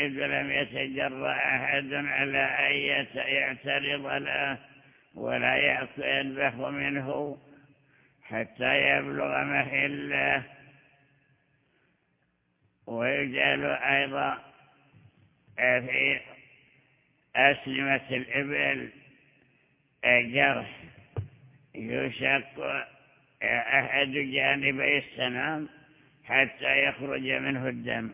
إذ لم يتجرأ أحد على أن يعترض له ولا يذبح منه حتى يبلغ محله. ويجعل أيضا في أسلمة الإبل جرح يشق أحد جانبي السنام حتى يخرج منه الدم.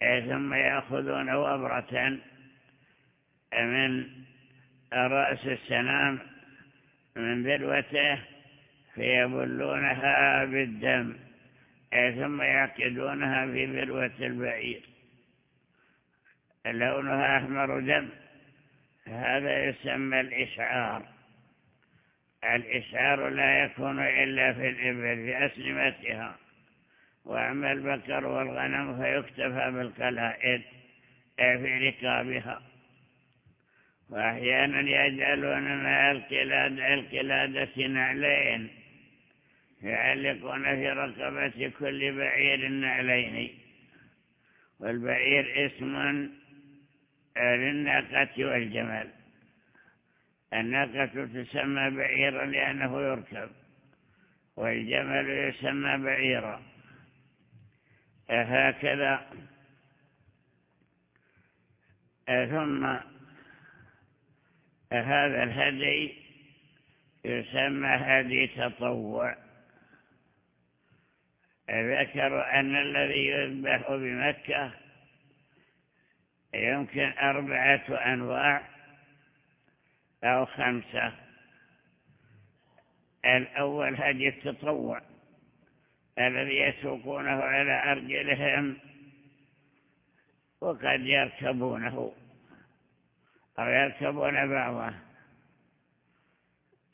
ثم يأخذون وبرة من رأس السنام من ذروته فيبلونها بالدم ثم يعقدونها في ذروة البعير. لونها أحمر دم هذا يسمى الإشعار. الإشعار لا يكون إلا في الإبل في أسلمتها. وأما البكر والغنم فيكتفى بالقلائد في ركابها. وأحيانا يجعلون مع القلادة, القلادة نعلين يعلقون في رقبة كل بعير نعلين والبعير اسم للناقة والجمل. الناقة تسمى بعيرا لأنه يركب والجمل يسمى بعيرا. هكذا ثم هذا الهدي يسمى هدي تطوع. ذكروا أن الذي يذبح بمكة يمكن أربعة أنواع أو خمسة. الأول هدي التطوع. الذي يسوقونه على أرجلهم وقد يركبونه أو يركبون بعضه.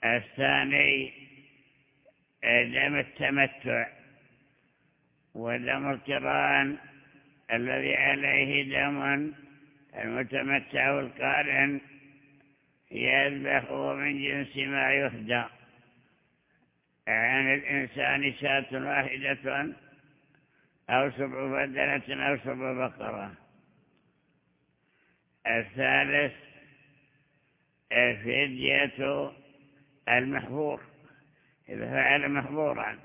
الثاني دم التمتع ودم القرآن الذي عليه دم المتمتع القارن يذبح من جنس ما يهدى. عن الإنسان شاة واحدة أو سبع بدنة أو سبع بقرة. الثالث فدية المحبور إذا فعل محبورا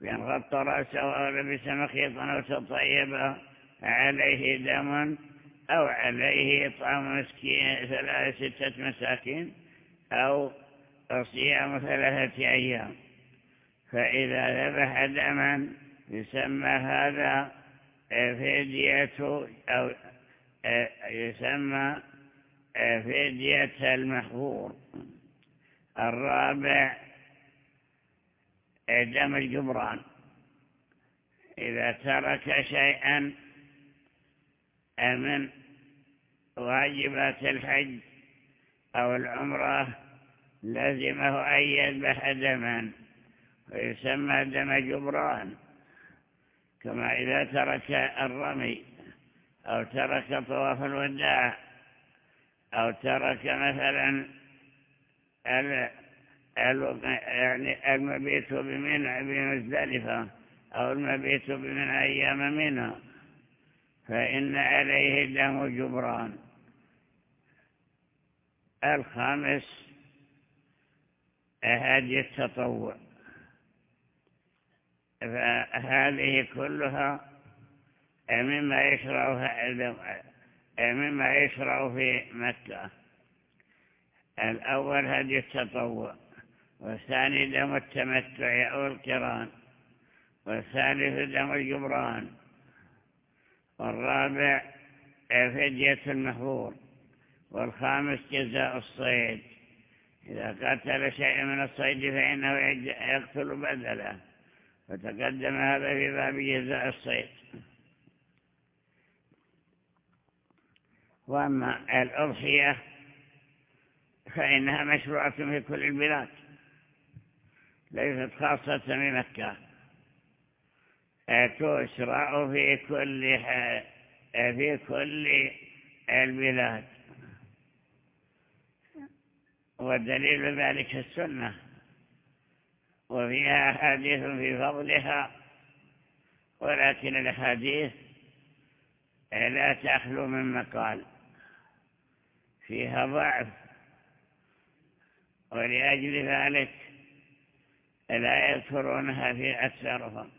بأن غطى رأسه أو لبس مخيطا أو تطيب عليه دم أو عليه إطعام مسكين ستة مساكين أو صيام ثلاثة أيام. فإذا ذبح دما يسمى هذا فدية أو يسمى فدية المحظور الرابع دم الجبران. إذا ترك شيئا من واجبات الحج أو العمرة لازمه أن يذبح دما. ويسمى دم جبران كما إذا ترك الرمي أو ترك طواف الوداع أو ترك مثلا يعني المبيت بمنع بمزدلفة أو المبيت بمنع أيام منها فإن عليه دم جبران. الخامس هذه التطوع. فهذه كلها مما يشرع مما يشرع في مكة. الأول هدي التطوع والثاني دم التمتع أو القران والثالث دم الجبران والرابع فدية المحظور والخامس جزاء الصيد. إذا قتل شيء من الصيد فإنه يقتل بدله. فتقدم هذا في باب جزاء الصيد. وأما الأضحية فإنها مشروعة في كل البلاد ليست خاصة بمكة تشرع في كل في كل البلاد. ودليل ذلك السنة. وفيها أحاديث في فضلها ولكن الأحاديث لا تخلو من مقال. فيها ضعف ولأجل ذلك لا يذكرونها في أكثرهم.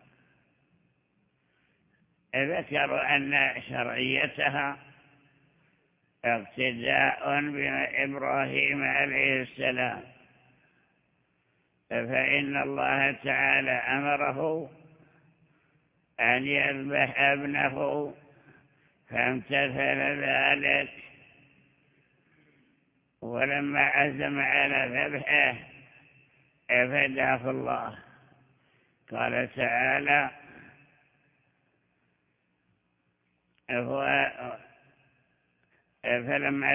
ذكروا أن شرعيتها اقتداء بإبراهيم عليه السلام. فإن الله تعالى أمره أن يذبح ابنه فامتثل ذلك ولما عزم على ذبحه فداه الله. قال تعالى هو فلما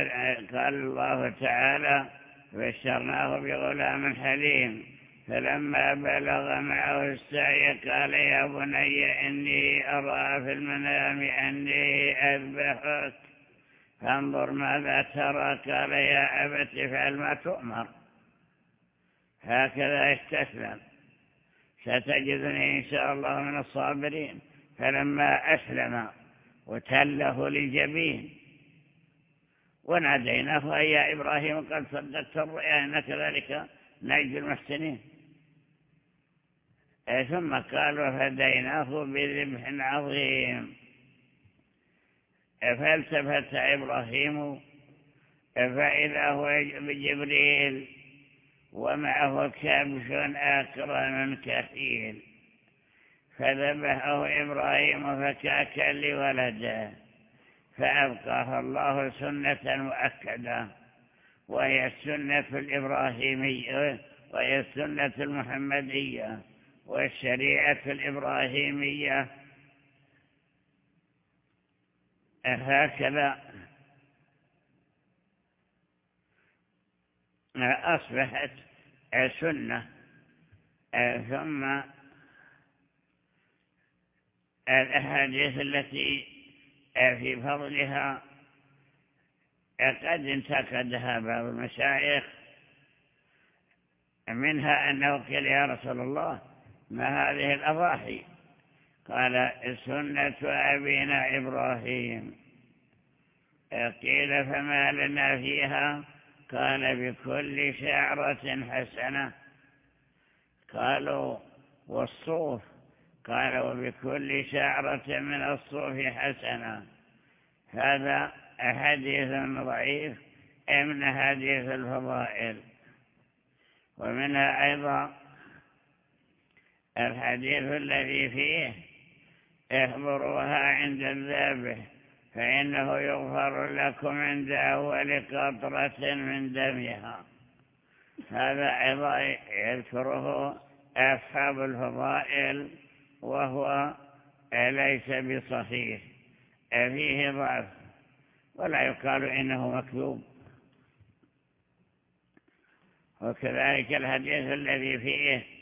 قال الله تعالى بشرناه بغلام حليم. فلما بلغ معه السعي قال يا بني إني أرى في المنام أني أذبحك. فانظر ماذا ترى قال يا أبت فعل ما تؤمر. هكذا استسلم. ستجدني إن شاء الله من الصابرين. فلما أسلم وتله للجبين وناديناه يا إبراهيم قد صدقت الرؤيا إن كذلك نجد المحسنين. ثم قال وفديناه بذبح عظيم. فالتفت إبراهيم فإذا هو بجبريل ومعه كبش أكرم كثير. فذبحه إبراهيم فكاكا لولده. فأبقاه الله سنة مؤكدة. وهي السنة الإبراهيمية وهي السنة المحمدية. والشريعة الإبراهيمية. هكذا أصبحت سنة ثم الأحاديث التي في فضلها قد انتقدها بعض المشايخ منها أنه قال يا رسول الله ما هذه الأضاحي؟ قال سنة أبينا إبراهيم. قيل فما لنا فيها؟ قال بكل شعرة حسنة. قالوا والصوف؟ قال وبكل شعرة من الصوف حسنة. هذا حديث ضعيف من حديث الفضائل. ومنها أيضا الحديث الذي فيه احضروها عند الذابح فإنه يغفر لكم عند أول قطرة من دمها. هذا أيضا يذكره أصحاب الفضائل وهو ليس بصحيح. فيه ضعف ولا يقال إنه مكذوب. وكذلك الحديث الذي فيه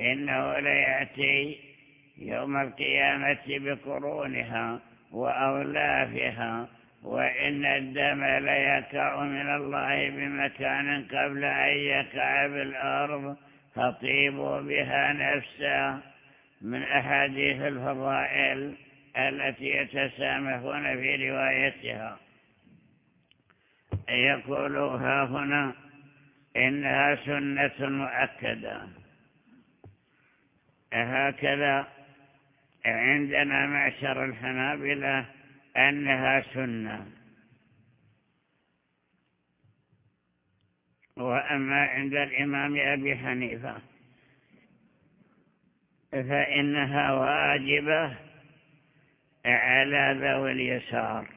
إنه ليأتي يوم القيامة بقرونها وأولافها وإن الدم ليكع من الله بمكان قبل أن يقع بالأرض فطيبوا بها نفسا. من أحاديث الفضائل التي يتسامحون في روايتها. يقولها هنا إنها سنة مؤكدة. هكذا عندنا معشر الحنابلة أنها سنة. وأما عند الإمام أبي حنيفة فإنها واجبة على ذوي اليسار.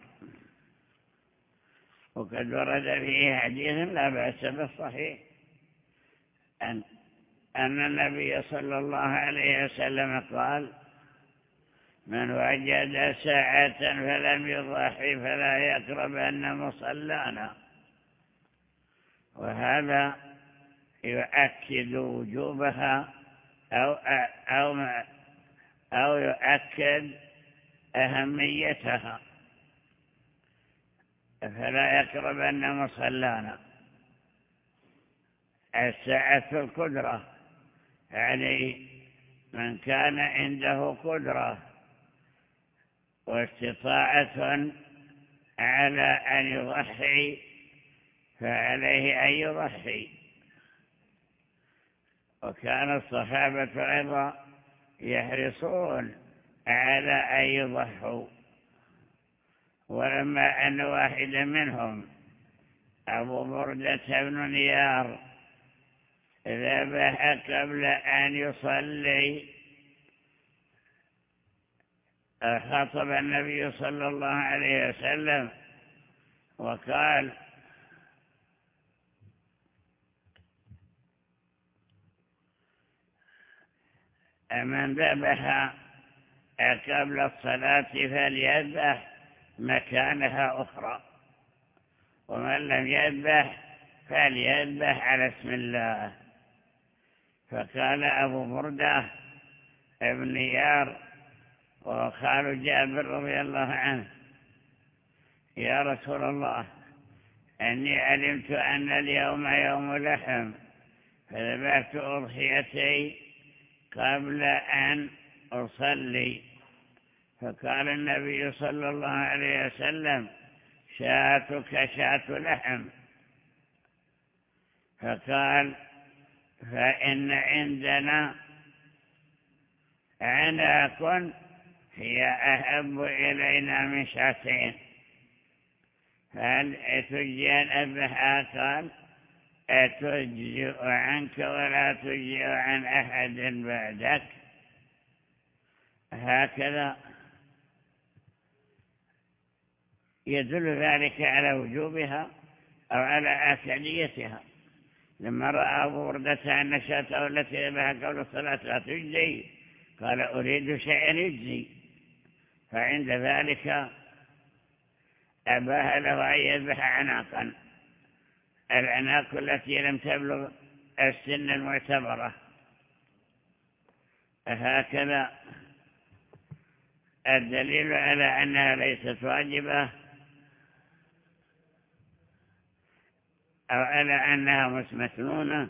وقد ورد فيه حديث لا بأس بالصحيح أن, أن النبي صلى الله عليه وسلم قال من وجد ساعة فلم يضحي فلا يقرب أن مصلانا. وهذا يؤكد وجوبها أو, أو, أو يؤكد أهميتها. فلا يقرب أن مصلانا. الساعة القدرة. يعني من كان عنده قدرة واستطاعة على أن يضحي فعليه أن يضحي. وكان الصحابة أيضا يحرصون على أن يضحوا. ولما أن واحدا منهم أبو بردة بن نيار ذبح قبل أن يصلي. خطب النبي صلى الله عليه وسلم وقال من ذبح قبل الصلاة فليذبح مكانها أخرى ومن لم يذبح فليذبح على اسم الله. فقال أبو بردة ابن يار وقال جابر رضي الله عنه يا رسول الله أني علمت أن اليوم يوم لحم فذبحت أضحيتي قبل أن أصلي. فقال النبي صلى الله عليه وسلم شاتك شات لحم. فقال فإن عندنا عناق هي أحب إلينا من شاتين. فهل تجين أبها قال؟ أتجزئ عنك ولا تجزئ عن أحد بعدك؟ هكذا يدل ذلك على وجوبها أو على آكاديتها لما رأى أن شاته التي بها قبل الصلاة لا تجزي قال أريد شيئا يجزي. فعند ذلك أباها له أن يذبح عناقا. العناق التي لم تبلغ السن المعتبرة. هكذا الدليل على أنها ليست واجبة. أو على أنها مسمسنونة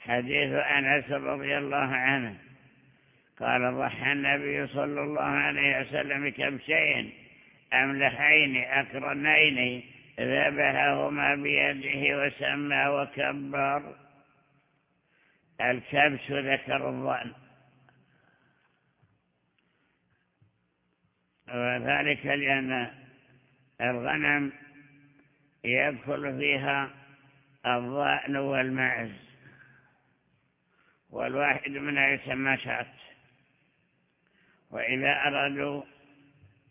حديث أنس رضي الله عنه. قال ضحى النبي صلى الله عليه وسلم كبشين أملحين أقرنين ذبحهما بيده وسمى وكبر. الكبش ذكر الظن. وذلك لأن الغنم يدخل فيها الظأن والمعز. والواحد منها يسمى شات وإذا أرادوا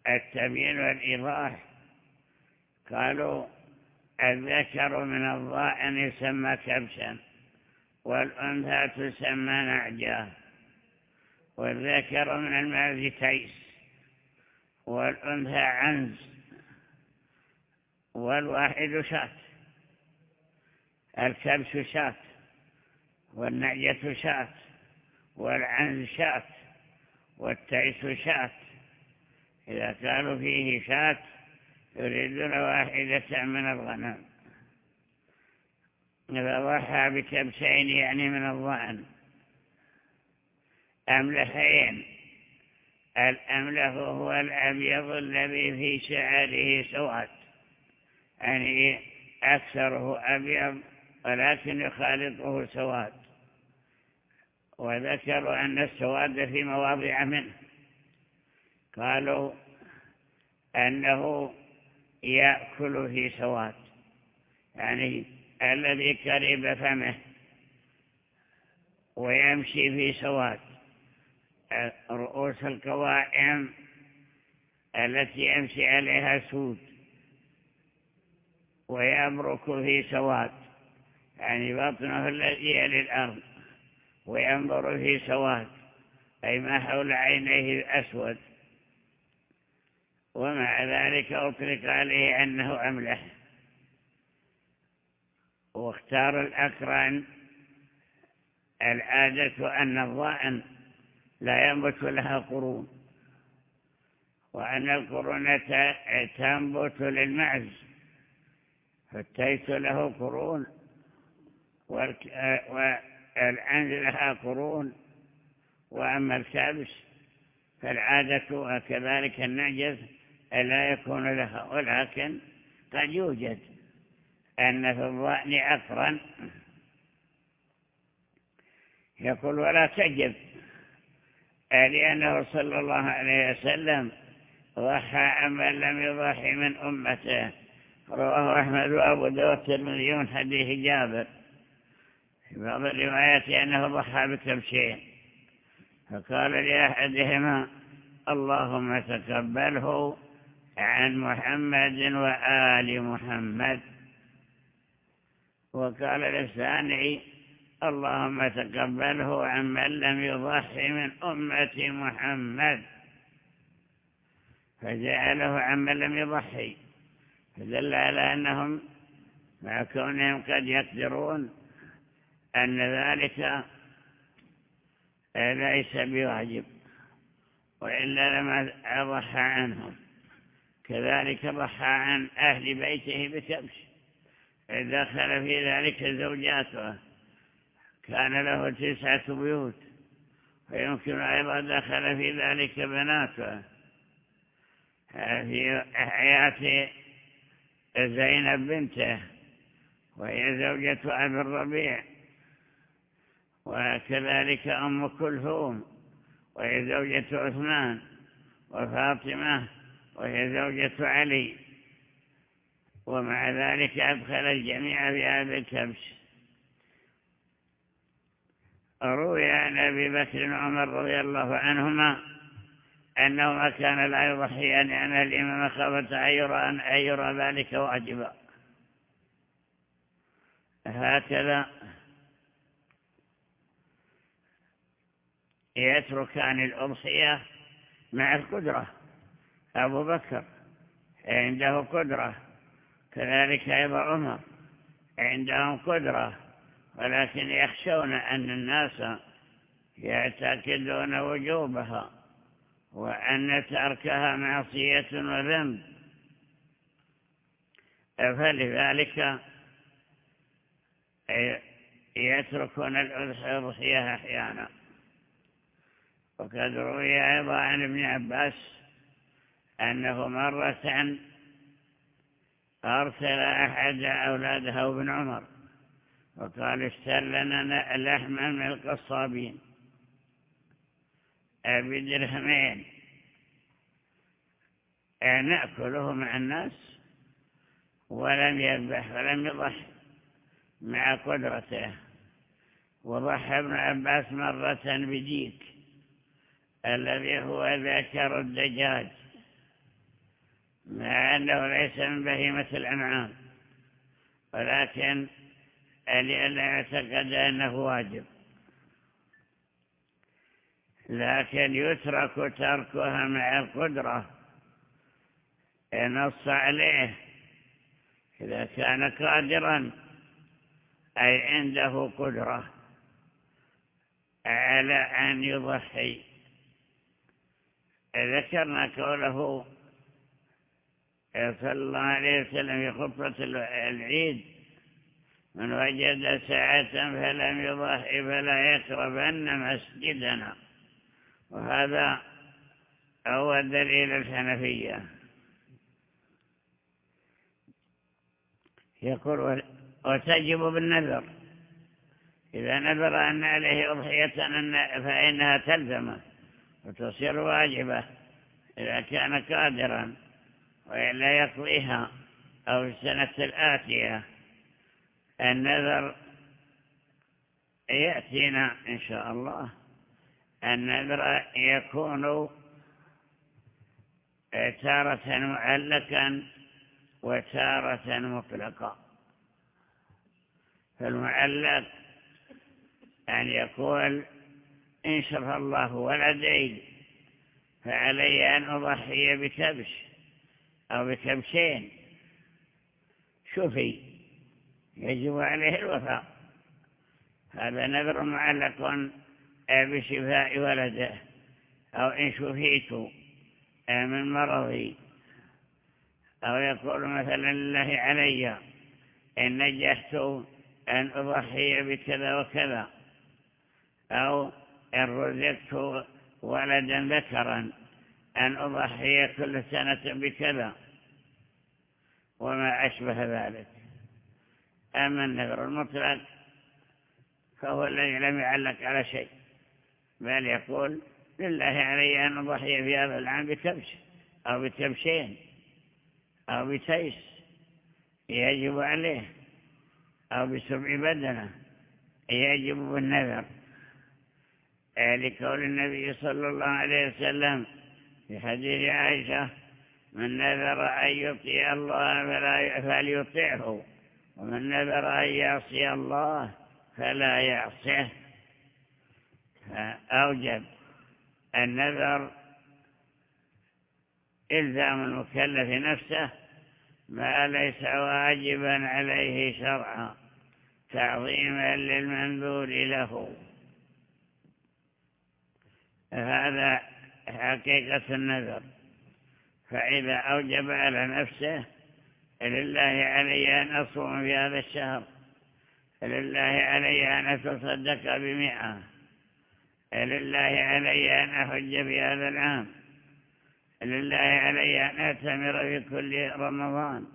التبيين والإيضاح قالوا الذكر من الضائن يسمى كبشا والأنثى تسمى نعجة والذكر من المعز تيس والأنثى عنز. والواحد شات الكبش شات والنعجة شات والعنز شات والتيس شات إذا كانوا فيه شات يريدون واحدة من الغنم. إذا ضحى بكبسين يعني من الظأن أملحين. الأملح هو الأبيض الذي في شعره سواد. يعني أكثره أبيض ولكن يخالطه سواد وذكروا أن السواد في مواضع منه. قالوا أنه يأكل في سواد. يعني الذي كرب فمه ويمشي في سواد. رؤوس القوائم التي يمشي عليها سود. ويبرك في سواد يعني بطنه الذي يلي الأرض وينظر في سواد أي ما حول عينيه أسود ومع ذلك أطلق عليه أنه أملح واختار الأقران العادة أن الضائن لا ينبت لها قرون وأن القرون تنبت للمعز. فالتيس له قرون؟ والعنز لها قرون. وأما الكبش فالعادة كذلك النعجز لا يكون لها ولكن قد يوجد أن في الظأن عقرا يقول ولا تجب. لأنه صلى الله عليه وسلم ضحى عمن لم يضحي من أمته. رواه أحمد وأبو داود الترمذي من حديث جابر. في بعض الروايات أنه ضحى بكبشين فقال لأحدهما اللهم تقبله عن محمد وآل محمد. وقال للثاني اللهم تقبله عمن لم يضحي من أمة محمد. فجعله عمن لم يضحي. فدل على أنهم مع كونهم قد يقدرون أن ذلك ليس بواجب وإلا لما ضحى عنهم. كذلك ضحى عن أهل بيته بكبش دخل في ذلك زوجاته كان له تسعة بيوت ويمكن أيضا دخل في ذلك بناته في حياة زينب بنته وهي زوجة أبي الربيع وكذلك أم كلثوم وهي زوجة عثمان وفاطمة وهي زوجة علي ومع ذلك أدخل الجميع في هذا الكبش. روي عن أبي بكر وعمر رضي الله عنهما أنهما كان لا يضحيان أن الإمام خافة أن يرى ذلك واجبا هكذا يتركان الأضحية مع القدرة. أبو بكر عنده قدرة كذلك أيضا عمر عندهم قدرة ولكن يخشون أن الناس يعتقدون وجوبها. وأن تركها معصية وذنب. فلذلك يتركون الأضحية أحيانا. وقد روي أيضا عن ابن عباس أنه مرة أرسل أحد أولاده ابن عمر وقال اشتر لنا لحما من القصابين. بدرهمين نأكله مع الناس ولم يذبح ولم يضح مع قدرته. وضحى ابن عباس مرة بديك الذي هو ذكر الدجاج مع أنه ليس من بهيمة الأنعام ولكن لأن يعتقد أنه واجب. لكن يترك تركها مع القدرة. نص عليه إذا كان قادرا أي عنده قدرة على أن يضحي. ذكرنا قوله صلى الله عليه وسلم في خطبة العيد من وجد ساعة فلم يضحي فلا يقربن مسجدنا. وهذا هو دليل الحنفية. يقول وتجب بالنذر. إذا نذر أن عليه أضحية فإنها تلزمه وتصير واجبة إذا كان قادرا وإلا يقضيها أو السنة الآتية. النذر يأتينا إن شاء الله. النذر يكون تارة معلقا وتارة مطلقا. فالمعلق أن يقول إن شرف الله ولدي فعلي أن أضحي بكبش أو بكبشين. شوفي يجب عليه الوفاء. هذا نذر معلق بشفاء ولده أو إن شفيت من مرضي أو يقول مثلا لله علي إن نجحت أن أضحي بكذا وكذا أو إن رزقت ولدا ذكرا أن أضحي كل سنة بكذا وما أشبه ذلك. أما النذر المطلق فهو الذي لم يعلق على شيء. بل يقول لله علي أن أضحي في هذا العام بكبش أو بكبشين أو بتيس يجب عليه أو بسبع بدنة يجب بالنذر. لقول النبي صلى الله عليه وسلم في حديث عائشة من نذر أن يطيع الله فليطيعه ومن نذر أن يعصي الله فلا يعصيه. فأوجب النذر إلزام المكلف نفسه ما ليس واجبا عليه شرعا تعظيما للمنذور له. هذا حقيقة النذر. فإذا أوجب على نفسه لله علي أن أصوم في هذا الشهر لله علي أن أتصدق بمئة. لله علي أن أحج في هذا العام. لله علي أن أتمر في كل رمضان.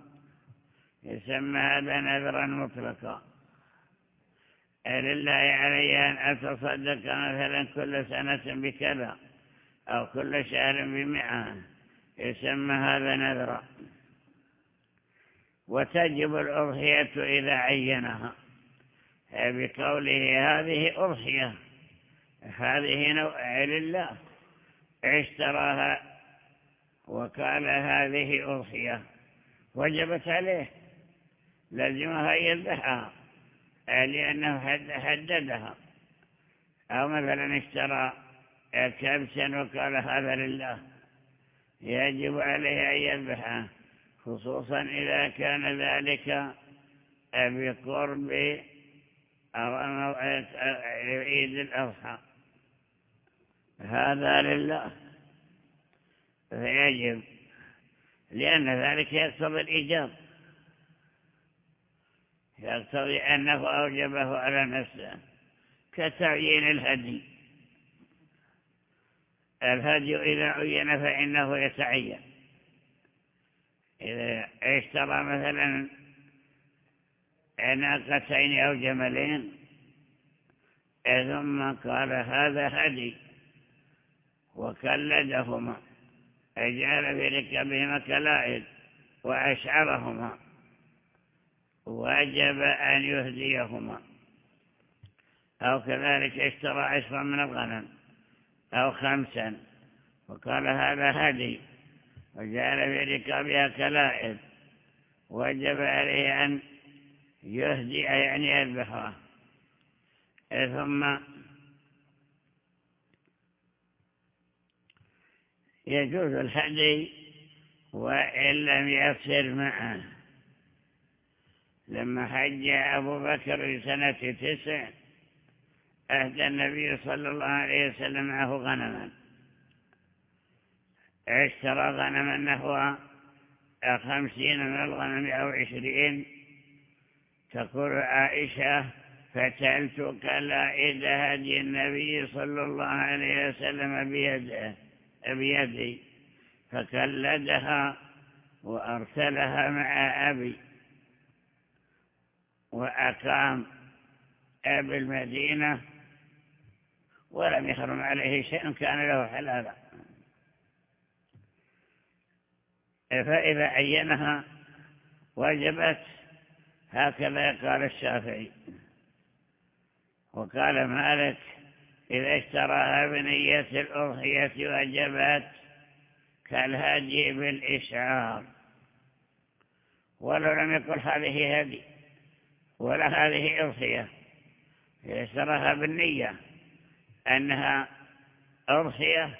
يسمى هذا نذرا مطلقا. لله علي أن أتصدق مثلا كل سنة بكذا أو كل شهر بمئة. يسمى هذا نذرا. وتجب الأضحية إذا عينها. بقوله هذه أضحية. هذه نوع لله اشتراها وقال هذه أضحية. وجبت عليه. لازمها يذبحها. لأنه حددها. أو مثلا اشترى كبسا وقال هذا لله. يجب عليه أن يذبحه. خصوصا إذا كان ذلك بقرب عيد الأضحى. هذا لله. فيجب لأن ذلك يقتضي الإيجاب. يقتضي أنه أوجبه على نفسه كتعيين الهدي. الهدي إذا عين فإنه يتعين. إذا اشترى مثلا ناقتين أو جملين ثم قال هذا هدي. وكلدهما أجعل في ركبهما كلائد وأشعرهما وجب أن يهديهما. أو كذلك اشترى عشرا من الغنم أو خمسا وقال هذا هدي وجعل في ركابها كلائد وجب عليه أن يهدي يعني يذبحها ثم يجوز الهدي وإن لم يصر معه. لما حج أبو بكر في سنة تسع أهدى النبي صلى الله عليه وسلم معه غنما. اشترى غنما نحو خمسين من الغنم أو عشرين. تقول عائشة فتلت كلائد هدي النبي صلى الله عليه وسلم بيده. بيدي فكلدها وأرسلها مع أبي. وأقام أبي المدينة ولم يحرم عليه شيء كان له حلالا فإذا عينها وجبت هكذا قال الشافعي. وقال مالك إذا اشتراها بنية الأضحية وجبت كالهدي بالإشعار. ولو لم يقل هذه هدي ولا هذه أضحية اشتراها بالنية أنها أضحية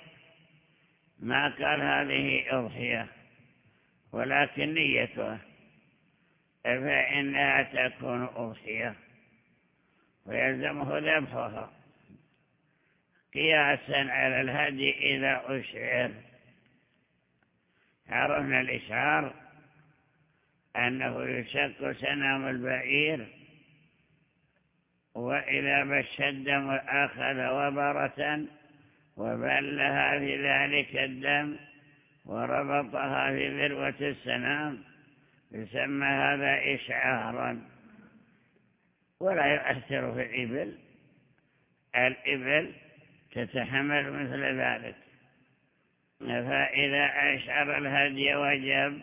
ما قال هذه أضحية ولكن نيتها فإنها تكون أضحية ويلزمه ذبحها. قياسا على الهدي إذا أشعر. عرفنا الإشعار أنه يشق سنام البعير وإذا بش الدم أخذ وبرة وبلها في ذلك الدم وربطها في ذروة السنام يسمى هذا إشعارا. ولا يؤثر في الإبل. الإبل تتحمل مثل ذلك. فإذا أشعر الهدي وجب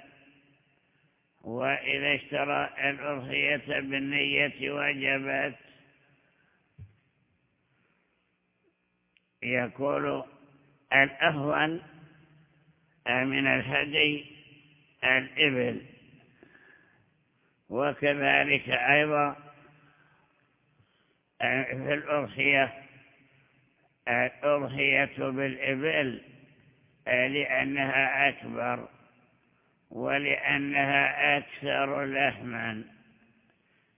وإذا اشترى الأضحية بالنية وجبت يقول الأفضل من الهدي الإبل. وكذلك أيضا في الأضحية الأضحية بالإبل لأنها أكبر ولأنها أكثر لحما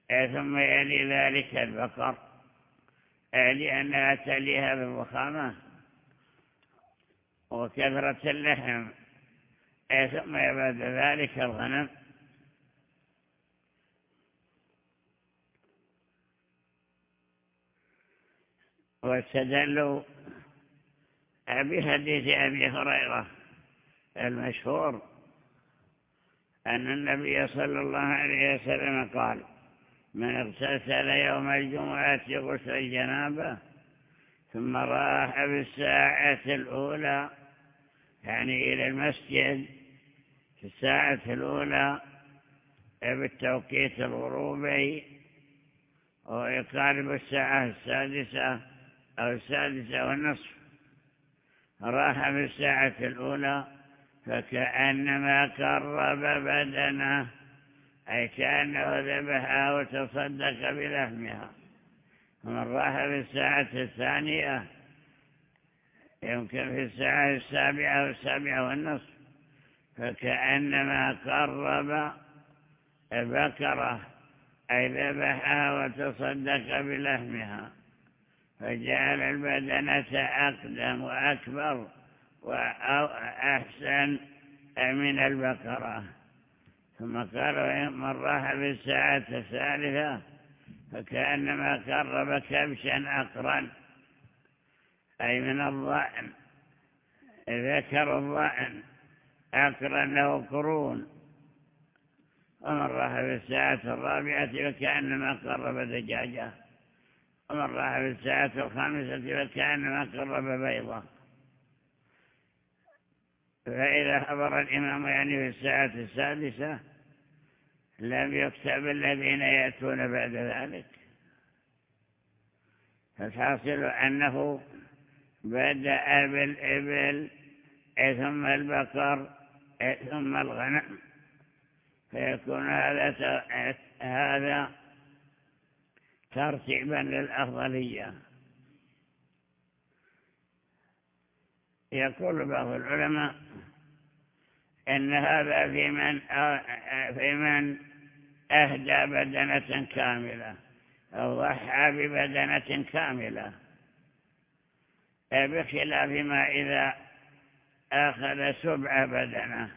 ثم يلي ذلك البقر لأنها تليها بالضخامة وكثرة اللحم ثم بعد ذلك الغنم. واستدلوا بحديث أبي هريرة المشهور أن النبي صلى الله عليه وسلم قال من اغتسل يوم الجمعة غسل الجنابة ثم راح بالساعة الأولى يعني إلى المسجد في الساعة الأولى بالتوقيت الغروبي ويقارب الساعة السادسة أو السادسة والنصف. راح في الساعة الأولى فكأنما قرب بدنه أي كأنه ذبحها وتصدق بلحمها. ومن راح في الساعة الثانية يمكن في الساعة السابعة والسابعة والنصف فكأنما قرب بكرة أي ذبحها وتصدق بلحمها. فجعل البدنة أقدم وأكبر وأحسن من البقرة. ثم قالوا من راح بالساعة الثالثة فكأنما قرب كبشا أقرن أي من الضأن ذكر الضأن أقرن له قرون. ومن راح بالساعة الرابعة فكأنما قرب دجاجة. ومن راح بالساعة الخامسة فكأنما قرب بيضة. فإذا حضر الإمام يعني في الساعة السادسة لم يكتب الذين يأتون بعد ذلك. فالحاصل أنه بدأ بالإبل ثم البقر ثم الغنم. فيكون هذا هذا ترتيبا للأفضلية. يقول بعض العلماء إن هذا في من, في من أهدى بدنة كاملة أو ضحى ببدنة كاملة. بخلاف ما إذا أخذ سبع بدنة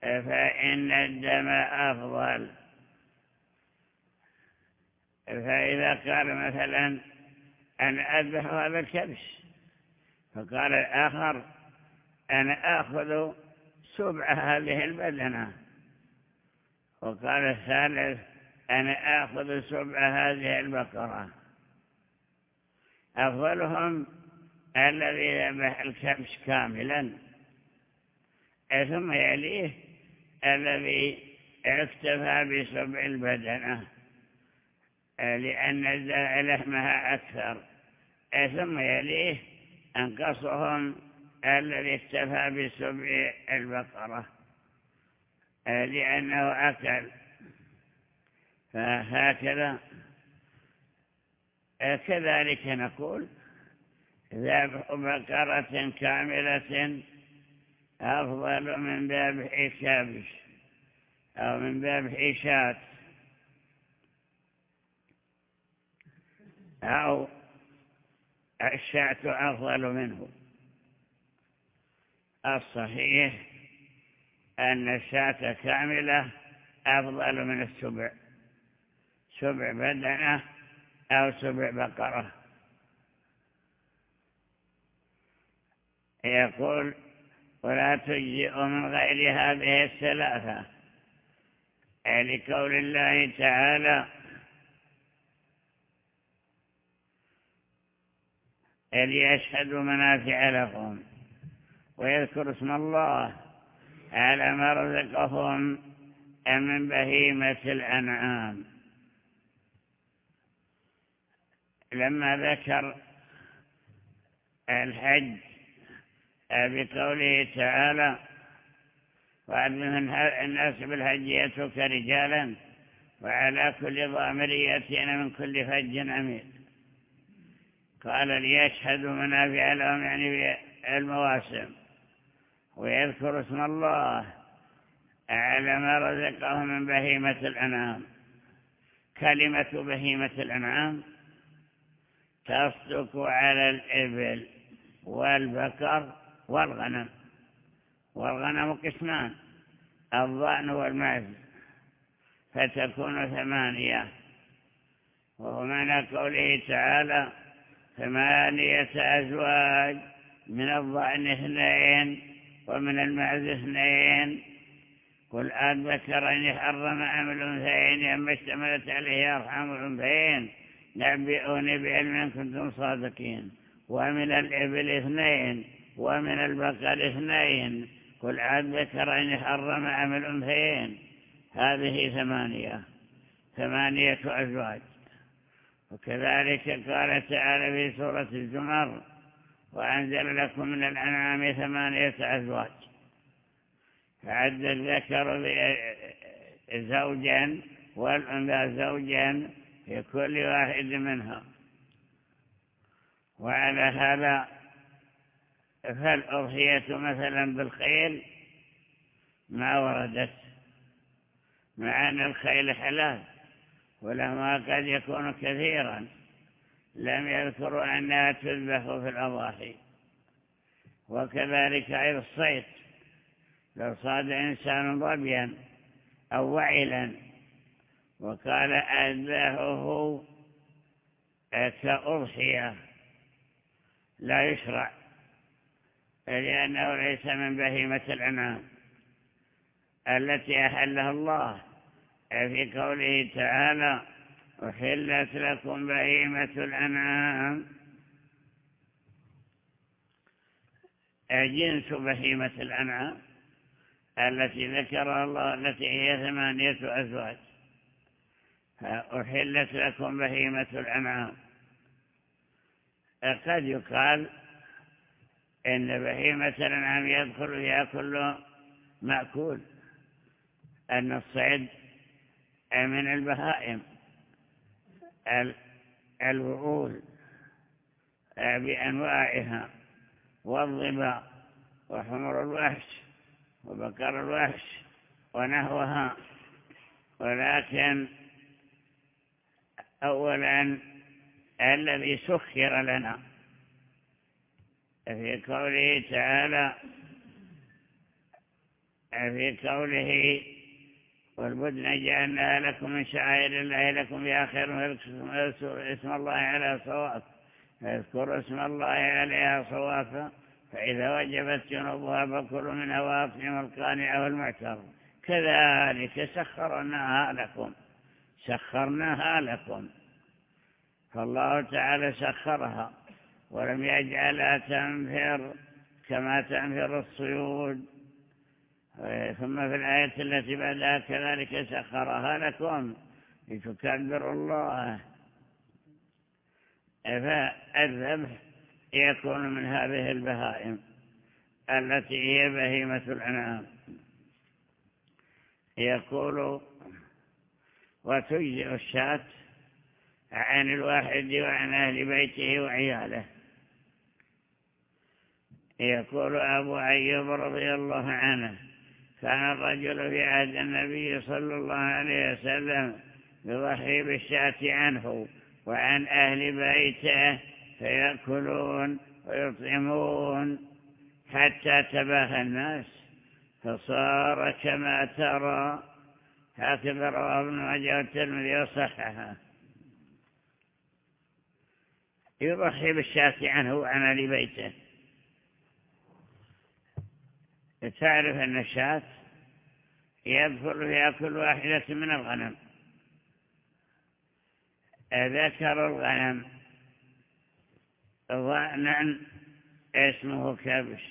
فإن الدم أفضل. فإذا قال مثلا أنا أذبح هذا الكبش فقال الآخر أنا آخذ سبع هذه البدنة. وقال الثالث أنا آخذ سبع هذه البقرة. أفضلهم الذي ذبح الكبش كاملا ثم يليه الذي اكتفى بسبع البدنة. لأن لحمها أكثر. ثم يليه أنقصهم الذي اكتفى بسبع البقرة لأنه أكل. فهكذا. كذلك نقول ذبح بقرة كاملة أفضل من ذبح كبش أو من ذبح شاة. أو الشاة أفضل منه. الصحيح أن الشاة كاملة أفضل من السبع. سبع بدنة أو سبع بقرة. يقول ولا تجزئ من غير هذه الثلاثة. لقول الله تعالى ليشهدوا منافع لهم ويذكر اسم الله على ما رزقهم من بهيمة الأنعام. لما ذكر الحج بقوله تعالى من الناس بالحج يترك رجالا وعلى كل ضامر يأتين من كل فج عميق قال ليشهدوا منافع لهم يعني المواسم ويذكر اسم الله على ما رزقه من بهيمة الأنعام. كلمة بهيمة الأنعام تصدق على الإبل والبكر والغنم. والغنم قسمان الضأن والمعز فتكون ثمانية. وهو معنى قوله تعالى ثمانية أزواج من الضأن اثنين ومن المعز اثنين. قل أذكرني حرم عمل الأنثيين أما اشتملت عليه أرحام الأنثيين. نبئوني بعلم كنتم صادقين. ومن الإبل اثنين ومن البقر اثنين. قل أذكرني حرم عمل الأنثيين. هذه ثمانية. ثمانية أزواج. وكذلك قال تعالى في سورة الزمر وأنزل لكم من الأنعام ثمانية أزواج. فعد الذكر زوجا والأنثى زوجا في كل واحد منها وعلى هذا فالأضحية مثلا بالخيل ما وردت مع أن الخيل حلال. ولما قد يكون كثيرا لم يذكروا أنها تذبح في الأضاحي. وكذلك أيضا الصيد. لو صاد إنسان ضبيا أو وعلا وقال أذبحه كأضحية لا يشرع لأنه ليس من بهيمة الأنعام التي أحلها الله. في قوله تعالى أحلت لكم بهيمة الأنعام. جنس بهيمة الأنعام التي ذكرها الله التي هي ثمانية أزواج. أحلت لكم بهيمة الأنعام. قد يقال إن بهيمة الأنعام يدخل فيها كل مأكول. أن الصيد من البهائم. الوعول بأنواعها والضبا وحمر الوحش وبكر الوحش ونحوها. ولكن أولا الذي سخر لنا في قوله تعالى في قوله والبدن جعلناها لكم من شعائر الله لكم يا خير اسم الله على صواف فاذكروا اسم الله عليها صوافا فإذا وجبت جنوبها فكلوا منها وأطعموا القانع والمعتر. كذلك سخرناها لكم. سخرناها لكم. فالله تعالى سخرها. ولم يجعلها تنفر كما تنفر الصيود. ثم في الآية التي بعدها كذلك سخرها لكم لتكبروا الله. فالذبح يكون من هذه البهائم التي هي بهيمة الأنعام. يقول وتجزئ الشاة عن الواحد وعن أهل بيته وعياله. يقول أبو أيوب رضي الله عنه كان الرجل في عهد النبي صلى الله عليه وسلم يضحي بالشاة عنه وعن أهل بيته فيأكلون ويطعمون حتى تباهى الناس. فصار كما ترى هكذا رواه ابن ماجه والترمذي وصححه. يضحي بالشاة عنه وعن أهل بيته. تعرف أن الشاة يدخل فيها كل واحدة من الغنم. ذكر الغنم ظأنا اسمه كبش.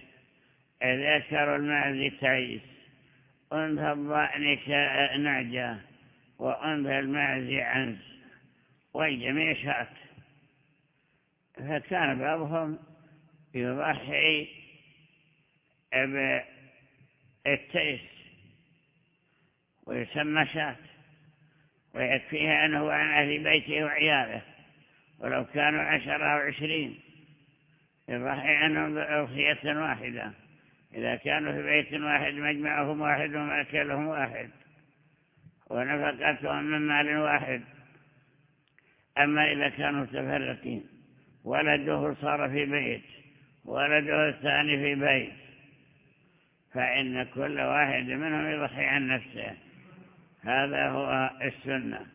ذكر المعز تعيس أنثى الضأن نعجة وأنثى المعز عنز والجميع شات فكان بعضهم يضحي بالتيس ويسمى شات ويكفيها أنه عن أهل بيته وعياله ولو كانوا عشرة أو عشرين. يضحي عنهم بأضحية واحدة إذا كانوا في بيت واحد مجمعهم واحد ومأكلهم واحد ونفقتهم من مال واحد. أما إذا كانوا متفرقين ولده صار في بيت ولده الثاني في بيت فإن كل واحد منهم يضحي عن نفسه. هذا هو السنة.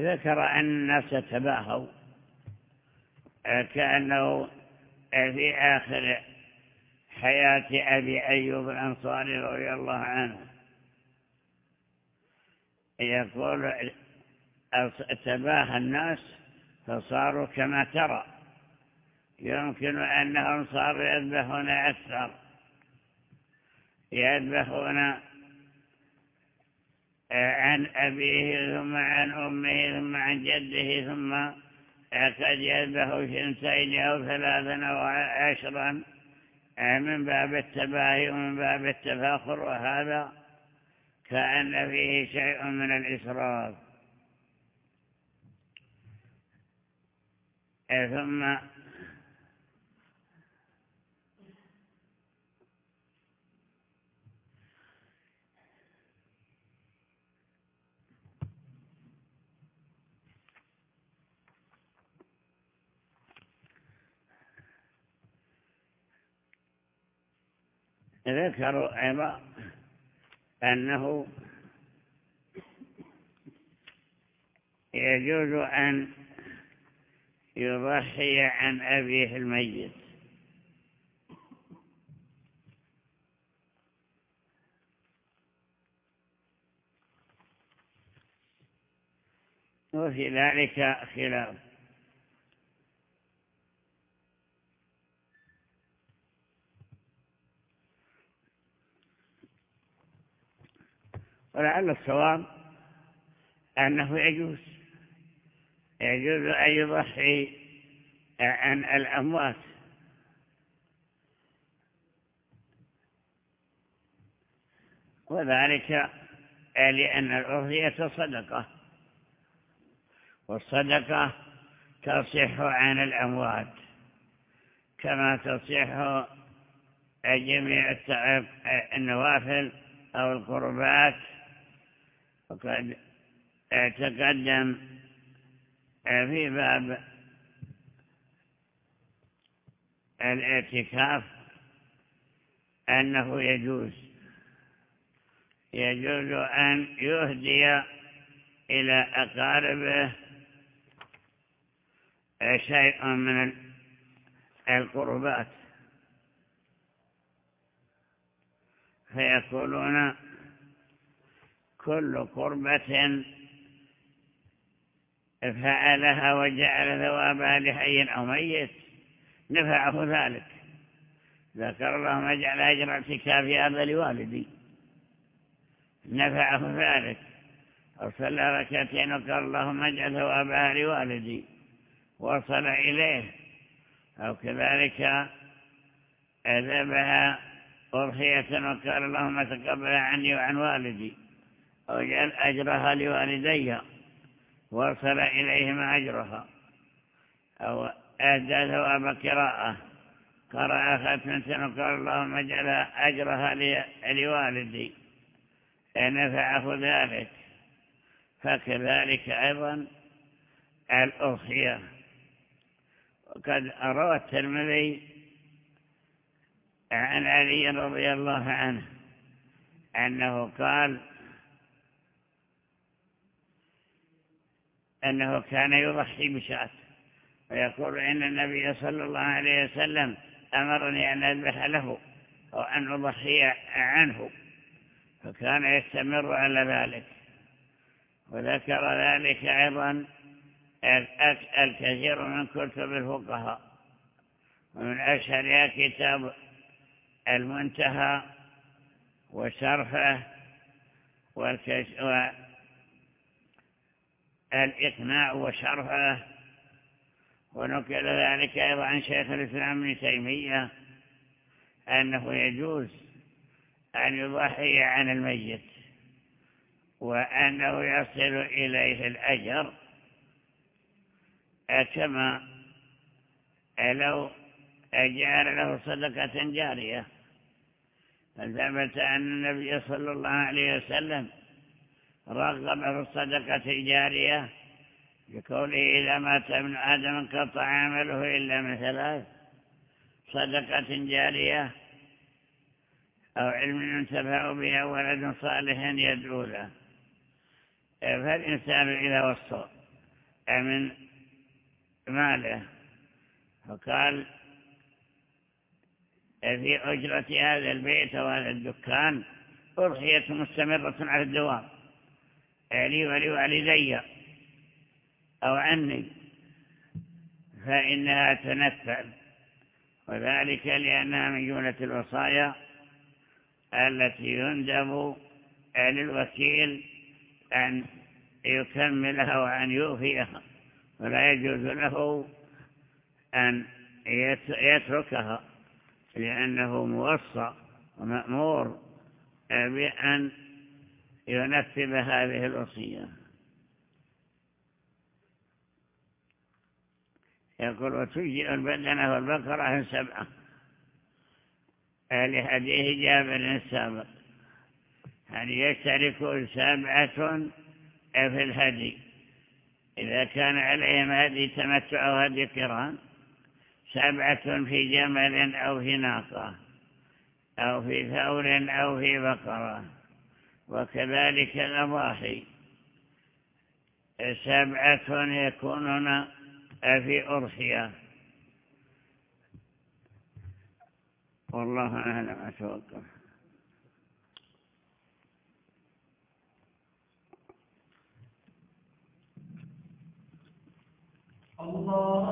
ذكر أن الناس تباهوا كأنه في آخر حياة أبي أيوب الأنصاري رضي الله عنه. يقول تباهى الناس فصاروا كما ترى. يمكن أنهم صاروا يذبحون أكثر. يذبحون عن أبيه ثم عن أمه ثم عن جده ثم قد يذبح شنتين أو ثلاثا أو عشرا. من باب التباهي ومن باب التفاخر وهذا كأن فيه شيء من الإسراف ثم ذكروا أيضا أنه يجوز أن يضحي عن أبيه الميت. وفي ذلك خلاف. ولعل الصواب أنه يجوز يجوز أن يضحي عن الأموات. وذلك لأن الأضحية صدقة والصدقة تصح عن الأموات كما تصح جميع النوافل أو القربات. وقد تقدم في باب الاعتكاف أنه يجوز يجوز أن يهدي إلى أقاربه شيء من القربات. فيقولون كل قربة فعلها وجعل ثوابها لحي أو ميت نفعه ذلك. ذكر الله ما جعل أجر اعتكاف هذا لوالدي. نفعه ذلك. صلى ركعتين وقال اللهم اجعل ثوابها لوالدي. وصل إليه. أو كذلك أذبها أضحية وقال اللهم تقبل عني وعن والدي. وجعل أجرها لوالدي وصل إليهما أجرها. أو أدى ثواب قراءة. قرأ ختمة وقال اللهم اجعل أجرها لوالدي. نفعه ذلك. فكذلك أيضا الأضحية وقد أروى الترمذي عن علي رضي الله عنه أنه قال أنه كان يضحي بشاة ويقول إن النبي صلى الله عليه وسلم أمرني أن أذبح له أو أن أضحي عنه فكان يستمر على ذلك وذكر ذلك أيضا الكثير من كتب الفقهاء ومن أشهرها كتاب المنتهى وشرحه والإقناع وشرحه ونكل ذلك أيضا عن شيخ الإسلام ابن تيمية أنه يجوز أن يضحي عن الميت وأنه يصل إليه الأجر كما لو جعل له صدقة جارية. فثبت أن النبي صلى الله عليه وسلم رغب في الصدقة الجارية بقوله إذا مات ابن آدم انقطع عمله إلا من ثلاث صدقة جارية أو علم ينتفع به ولد صالح يدعو له. فالإنسان إذا وصل من ماله فقال في أجرة هذا البيت وهذا الدكان أرخية مستمرة على الدوام. لي ولوالدي أو عني فإنها تنفذ. وذلك لأنها من جملة الوصايا التي يندب للوكيل أن يكملها وأن يوفيها. ولا يجوز له أن يتركها لأنه موصى ومأمور بأن ينفذ هذه الوصية. يقول وتجئ البدنة والبقرة سبعة. لحديث جابر السابق هل يشترك سبعة في الهدي؟ إذا كان عليهم هدي تمتع أو هدي قران. سبعة في جمل أو في ناقة أو في ثور أو في بقرة. وكذلك الأضاحي. سبعة يكونون في أرخية والله أعلم أتوقف الله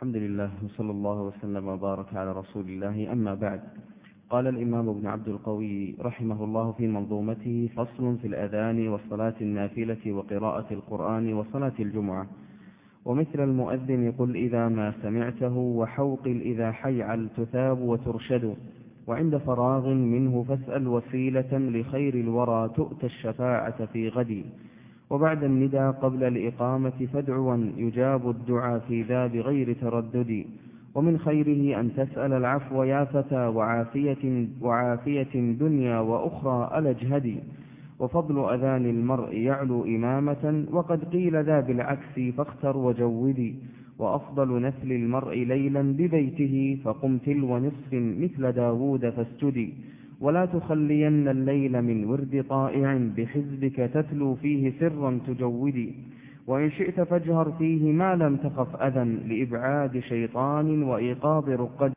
الحمد لله وصلى الله وسلم وبارك على رسول الله أما بعد. قال الإمام ابن عبد القوي رحمه الله في منظومته فصل في الأذان والصلاة النافلة وقراءة القرآن وصلاة الجمعة. ومثل المؤذن قل إذا ما سمعته وحوقل إذا حيعل تثاب وترشد. وعند فراغ منه فاسأل وسيلة لخير الورى تؤتى الشفاعة في غد. وبعد الندى قبل الإقامة فادعوا يجاب الدعاء في ذا بغير تردد ومن خيره أن تسأل العفو يا فتى وعافية, وعافية دنيا وأخرى ألجهدي وفضل أذان المرء يعلو إمامة وقد قيل ذا بالعكس فاختر وجودي وأفضل نفل المرء ليلا ببيته فقم تلو نصف مثل داود فاسجدي ولا تخلين الليل من ورد طائع بحزبك تتلو فيه سرا تجودي وإن شئت فاجهر فيه ما لم تخف أذى لإبعاد شيطان وإيقاظ رقد.